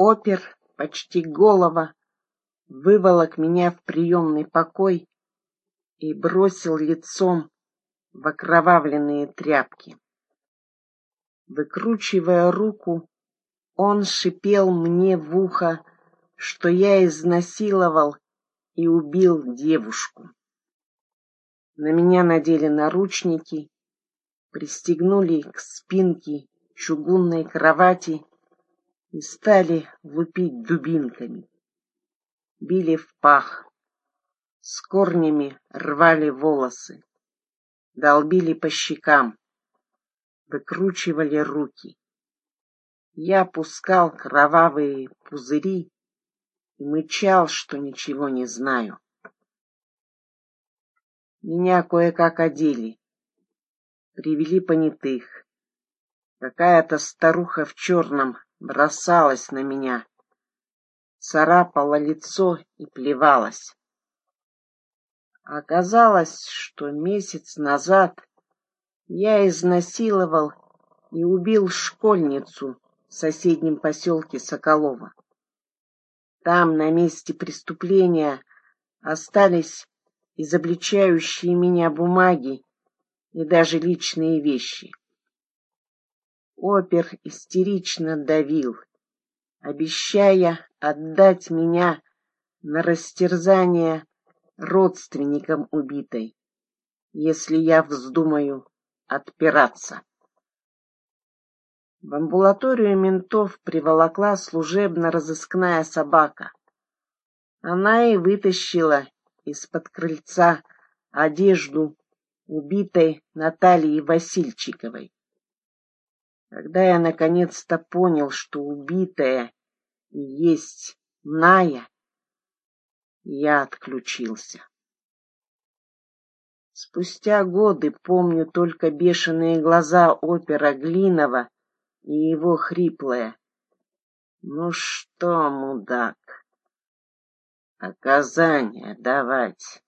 Опер, почти голова, выволок меня в приемный покой и бросил лицом в окровавленные тряпки. Выкручивая руку, он шипел мне в ухо, что я изнасиловал и убил девушку. На меня надели наручники, пристегнули к спинке чугунной кровати и стали лупить дубинками. Били в пах, с корнями рвали волосы, долбили по щекам, выкручивали руки. Я пускал кровавые пузыри и мычал, что ничего не знаю. Меня кое-как одели, привели понятых. Какая-то старуха в черном бросалась на меня, царапала лицо и плевалась. Оказалось, что месяц назад я изнасиловал и убил школьницу в соседнем поселке Соколова. Там, на месте преступления, остались изобличающие меня бумаги и даже личные вещи. Опер истерично давил, обещая отдать меня на растерзание родственникам убитой, если я вздумаю отпираться. В амбулаторию ментов приволокла служебно-розыскная собака. Она и вытащила из-под крыльца одежду убитой Натальи Васильчиковой. Когда я наконец-то понял, что убитая и есть Ная, я отключился. Спустя годы помню только бешеные глаза опера Глинова и его хриплое. Ну что, мудак, оказание давать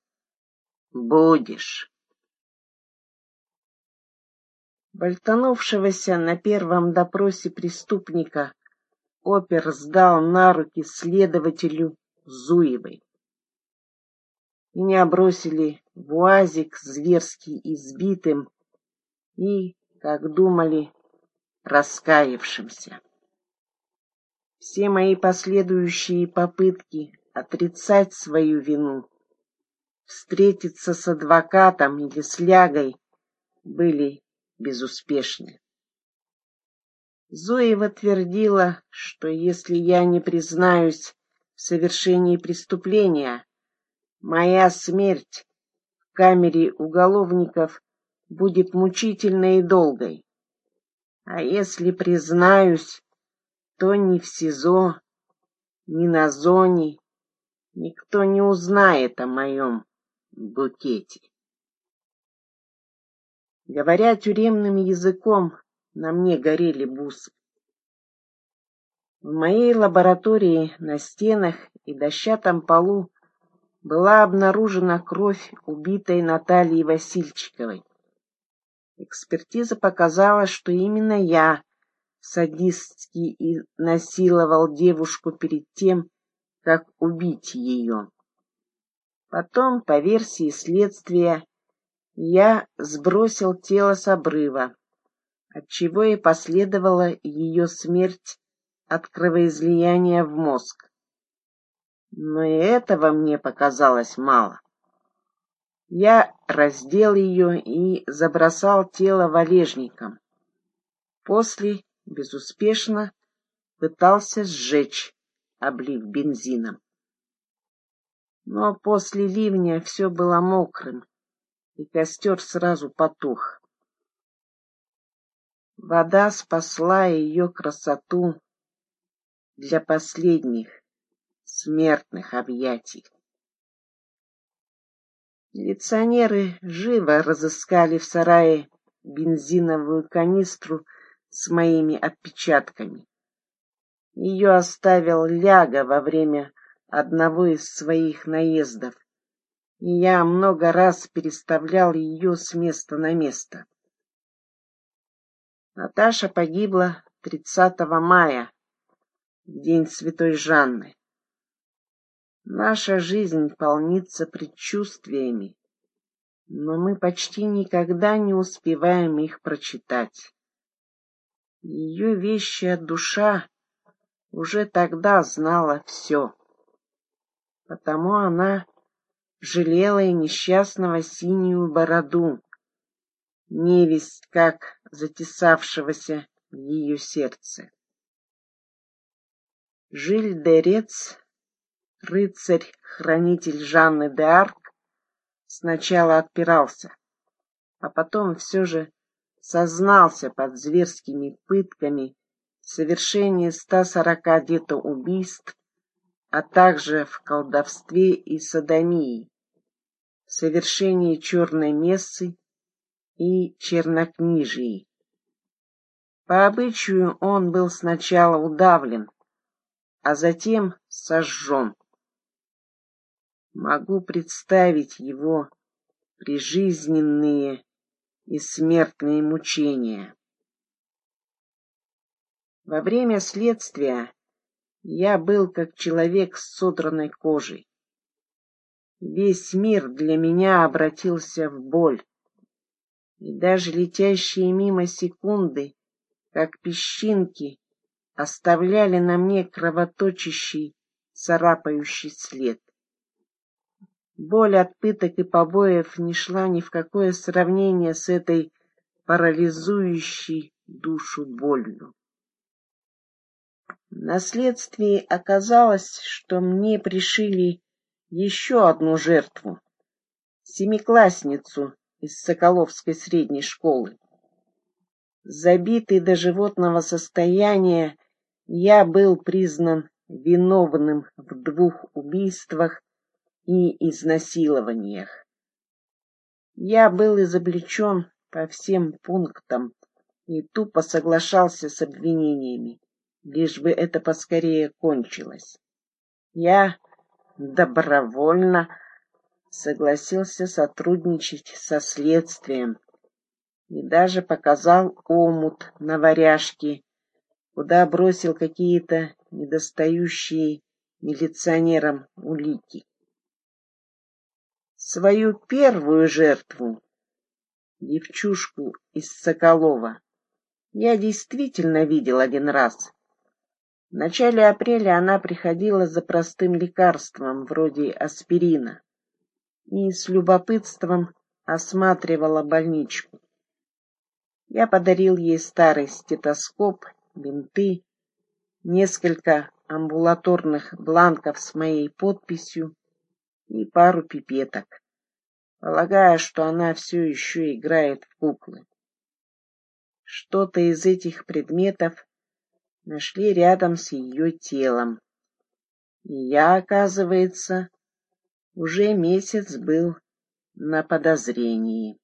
будешь? Больтанувшегося на первом допросе преступника опер сдал на руки следователю Зуевой. Меня бросили в уазик зверски избитым и, как думали, раскаявшимся. Все мои последующие попытки отрицать свою вину, встретиться с адвокатом или с лягой были безуспешны. Зоева твердила, что если я не признаюсь в совершении преступления, моя смерть в камере уголовников будет мучительной и долгой. А если признаюсь, то ни в СИЗО, ни на зоне никто не узнает о моем букете. Говоря тюремным языком, на мне горели бусы. В моей лаборатории на стенах и дощатом полу была обнаружена кровь убитой Натальи Васильчиковой. Экспертиза показала, что именно я садистски и насиловал девушку перед тем, как убить ее. Потом, по версии следствия, я сбросил тело с обрыва, отчего и последовала ее смерть от кровоизлияния в мозг. Но и этого мне показалось мало. Я раздел ее и забросал тело валежником. После безуспешно пытался сжечь, облив бензином. Но после ливня все было мокрым, и костер сразу потух. Вода спасла ее красоту для последних смертных объятий. Милиционеры живо разыскали в сарае бензиновую канистру с моими отпечатками. Ее оставил Ляга во время одного из своих наездов и я много раз переставлял ее с места на место. Наташа погибла 30 мая, в день Святой Жанны. Наша жизнь полнится предчувствиями, но мы почти никогда не успеваем их прочитать. Ее вещая душа уже тогда знала все, потому она жалела и несчастного синюю бороду, невесть как затесавшегося в ее сердце. Жиль де Рец, рыцарь-хранитель Жанны де Арк, сначала отпирался, а потом все же сознался под зверскими пытками в совершении 140 где-то убийств, а также в колдовстве и садомии, совершении черной мессы и чернокнижии. По обычаю он был сначала удавлен, а затем сожжен. Могу представить его прижизненные и смертные мучения. Во время следствия я был как человек с содранной кожей. Весь мир для меня обратился в боль, и даже летящие мимо секунды, как песчинки, оставляли на мне кровоточащий, царапающий след. Боль от пыток и побоев не шла ни в какое сравнение с этой парализующей душу болью. Наследствие оказалось, что мне пришили еще одну жертву, семиклассницу из Соколовской средней школы. Забитый до животного состояния, я был признан виновным в двух убийствах и изнасилованиях. Я был изобличен по всем пунктам и тупо соглашался с обвинениями, лишь бы это поскорее кончилось. Я добровольно согласился сотрудничать со следствием и даже показал омут на варяжке, куда бросил какие-то недостающие милиционерам улики. Свою первую жертву, девчушку из Соколова, я действительно видел один раз. В начале апреля она приходила за простым лекарством, вроде аспирина, и с любопытством осматривала больничку. Я подарил ей старый стетоскоп, бинты, несколько амбулаторных бланков с моей подписью и пару пипеток, полагая, что она все еще играет в куклы. Что-то из этих предметов нашли рядом с ее телом. И я, оказывается, уже месяц был на подозрении.